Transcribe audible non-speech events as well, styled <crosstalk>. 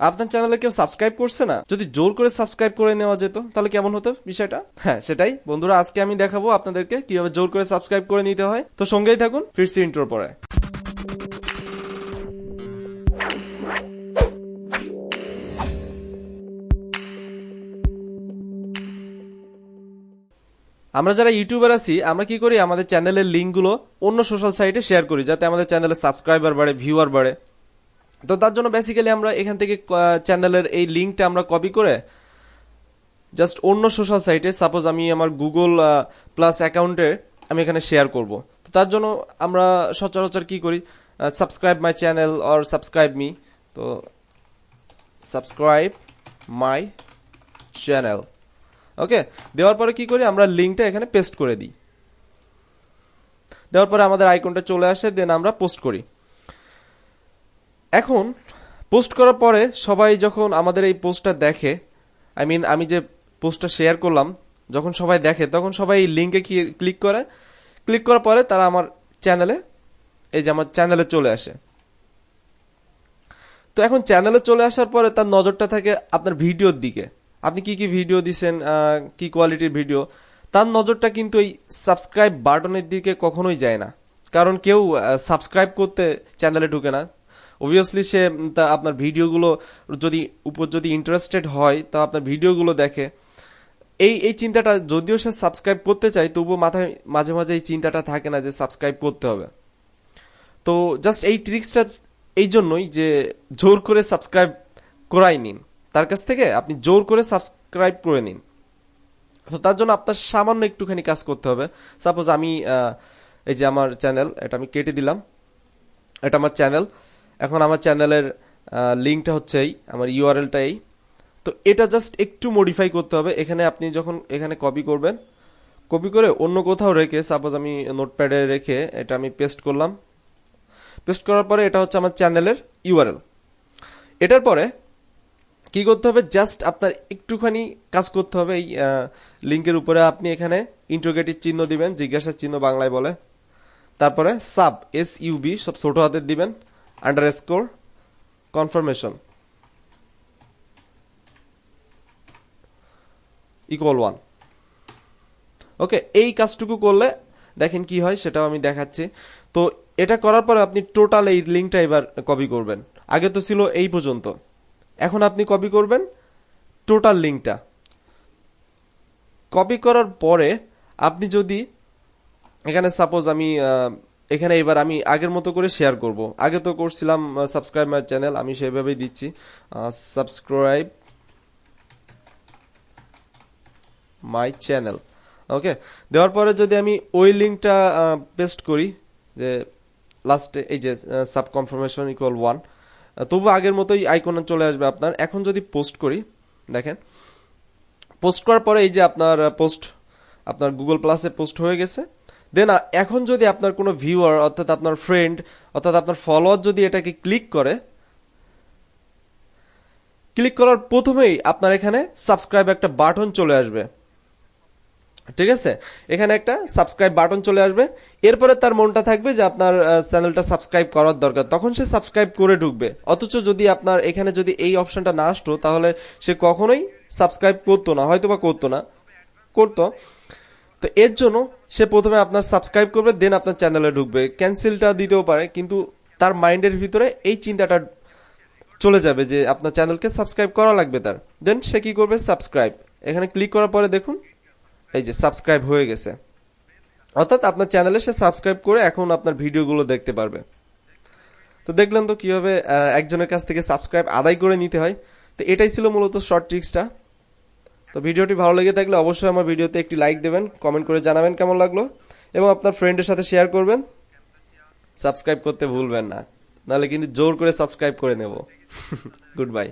আপনার চ্যানেলে কেউ সাবস্ক্রাইব করছে না? যদি জোর করে সাবস্ক্রাইব করে নেওয়া যেত, তাহলে কেমন হতো বিষয়টা? হ্যাঁ সেটাই। বন্ধুরা, আজকে আমি দেখাবো আপনাদেরকে কীভাবে জোর করে সাবস্ক্রাইব করে নিতে হয়। তো সঙ্গেই থাকুন, ফিরছি ইন্টোর পরে। আমরা যারা ইউটিউবার আছি, আমরা কি করি? আমাদের চ্যানেলের লিঙ্কগুলো অন্য সোশ্যাল সাইটে শেয়ার করি, যাতে আমাদের চ্যানেলের সাবস্ক্রাইবার বাড়ে ভিউয়ার বাড়ে। তো তার জন্য বেসিক্যালি আমরা এখান থেকে চ্যানেলের এই লিঙ্কটা আমরা কপি করে জাস্ট অন্য সোশ্যাল সাইটে সাপোজ আমি আমার গুগল প্লাস অ্যাকাউন্টে আমি এখানে শেয়ার করব। তো তার জন্য আমরা সচরাচর কি করি? Subscribe my channel or subscribe me তো সাবস্ক্রাইব মাই চ্যানেল ওকে দেওয়ার পরে কি করি? আমরা লিঙ্কটা এখানে পেস্ট করে দিই। দেওয়ার পরে আমাদের আইকনটা চলে আসে দেন আমরা পোস্ট করি। এখন পোস্ট করার পরে সবাই যখন আমাদের এই পোস্টটা দেখে আই মিন আমি যে পোস্টটা শেয়ার করলাম, যখন সবাই দেখে, তখন সবাই এই লিঙ্কে ক্লিক করে ক্লিক করার পরে তারা আমার চ্যানেলে এই যে আমার চ্যানেলে চলে আসে। তো এখন চ্যানেলে চলে আসার পরে তার নজরটা থাকে আপনার ভিডিওর দিকে। আপনি কি কি ভিডিও দিচ্ছেন কি কোয়ালিটির ভিডিও, তার নজরটা কিন্তু এই সাবস্ক্রাইব বাটনের দিকে কখনোই যায় না। কারণ কেউ সাবস্ক্রাইব করতে চ্যানেলে ঢুকে না। অবভিয়াসলি সে তা আপনার ভিডিওগুলো যদি উপর যদি ইন্টারেস্টেড হয়, তা আপনার ভিডিওগুলো দেখে। এই এই চিন্তাটা যদিও সে সাবস্ক্রাইব করতে চায়, তবুও মাথায়, মাঝে মাঝে এই চিন্তাটা থাকে না যে সাবস্ক্রাইব করতে হবে। তো জাস্ট এই ট্রিক্সটা এই জন্যই যে জোর করে সাবস্ক্রাইব করাই নিন। তার কাছ থেকে আপনি জোর করে সাবস্ক্রাইব করে নিন। তো তার জন্য আপনার সামান্য একটুখানি কাজ করতে হবে। সাপোজ আমি এই যে আমার চ্যানেল এটা আমি কেটে দিলাম। এটা আমার চ্যানেল এখন আমার চ্যানেলের লিঙ্কটা হচ্ছে এই, আমার ইউআরএলটা এই। তো এটা জাস্ট একটু মডিফাই করতে হবে। এখানে আপনি যখন এখানে কপি করবেন কপি করে অন্য কোথাও রেখে সাপোজ আমি নোটপ্যাডে রেখে এটা আমি পেস্ট করলাম। পেস্ট করার পরে এটা হচ্ছে আমার চ্যানেলের ইউআরএল। এটার পরে কি করতে হবে? জাস্ট আপনার একটুখানি কাজ করতে হবে এই লিঙ্কের উপরে। আপনি এখানে ইন্ট্রোগেটিভ চিহ্ন দিবেন, জিজ্ঞাসার চিহ্ন বাংলায় বলে। তারপরে সাব এস ইউবি সব ছোট হাতের দিবেন। Underscore confirmation equal one okay এই কাজটুকু করলে দেখেন কি হয়, সেটাও আমি দেখাচ্ছি। তো এটা করার পরে আপনি টোটাল এই লিঙ্কটা এবার কপি করবেন। আগে তো ছিল এই পর্যন্ত। এখন আপনি কপি করবেন টোটাল লিঙ্কটা কপি করার পরে আপনি যদি, এখানে সাপোজ আমি এখানে এবার আমি আগের মতো করে শেয়ার করব। আগে তো করছিলাম সাবস্ক্রাইব মাই চ্যানেল আমি সেভাবেই দিচ্ছি। সাবস্ক্রাইব মাই চ্যানেল ওকে দেওয়ার পরে যদি আমি ওই লিঙ্কটা পেস্ট করি, যে লাস্টে এই যে সাব কনফার্মেশন ইকুয়াল ওয়ান তবু আগের মতোই আইকনে চলে আসবে আপনার। এখন যদি পোস্ট করি, দেখেন পোস্ট করার পরে এই যে আপনার পোস্ট আপনার গুগল প্লাসে পোস্ট হয়ে গেছে। দেন এখন যদি আপনার কোনো ভিউয়ার অর্থাৎ আপনার ফ্রেন্ড অর্থাৎ আপনার ফলোয়ার যদি এটাকে ক্লিক করে ক্লিক করার প্রথমেই আপনার এখানে সাবস্ক্রাইব একটা বাটন চলে আসবে। ঠিক আছে? এখানে একটা সাবস্ক্রাইব বাটন চলে আসবে। এরপরে তার মনটা থাকবে যে আপনার চ্যানেলটা সাবস্ক্রাইব করার দরকার। তখন সে সাবস্ক্রাইব করে ঢুকবে। অথচ যদি আপনার এখানে যদি এই অপশনটা না আসতো, তাহলে সে কখনোই সাবস্ক্রাইব করতো না হয়তো বা করতো না। করতো। তো এর জন্য সে প্রথমে আপনার সাবস্ক্রাইব করবে দেন আপনার চ্যানেলে ঢুকবে। ক্যান্সেলটা দিতেও পারে, কিন্তু তার মাইন্ডের ভিতরে এই চিন্তাটা চলে যাবে যে আপনার চ্যানেলকে সাবস্ক্রাইব করা লাগবে তার। দেন সে কি করবে? সাবস্ক্রাইব এখানে ক্লিক করার পরে দেখুন, এই যে সাবস্ক্রাইব হয়ে গেছে। অর্থাৎ আপনার চ্যানেলে সে সাবস্ক্রাইব করে এখন আপনার ভিডিওগুলো দেখতে পারবে। তো দেখলেন তো কীভাবে একজনের কাছ থেকে সাবস্ক্রাইব আদায় করে নিতে হয়। তো এটাই ছিল মূলত শর্ট ট্রিক্সটা তো ভিডিওটি ভালো লেগে থাকলে অবশ্যই আমার ভিডিওতে একটি লাইক দেবেন কমেন্ট করে জানাবেন কেমন লাগল, এবং আপনার ফ্রেন্ডের সাথে শেয়ার করবেন। সাবস্ক্রাইব করতে ভুলবেন না, নাহলে কিন্তু জোর করে সাবস্ক্রাইব করে নেব। <laughs> Good bye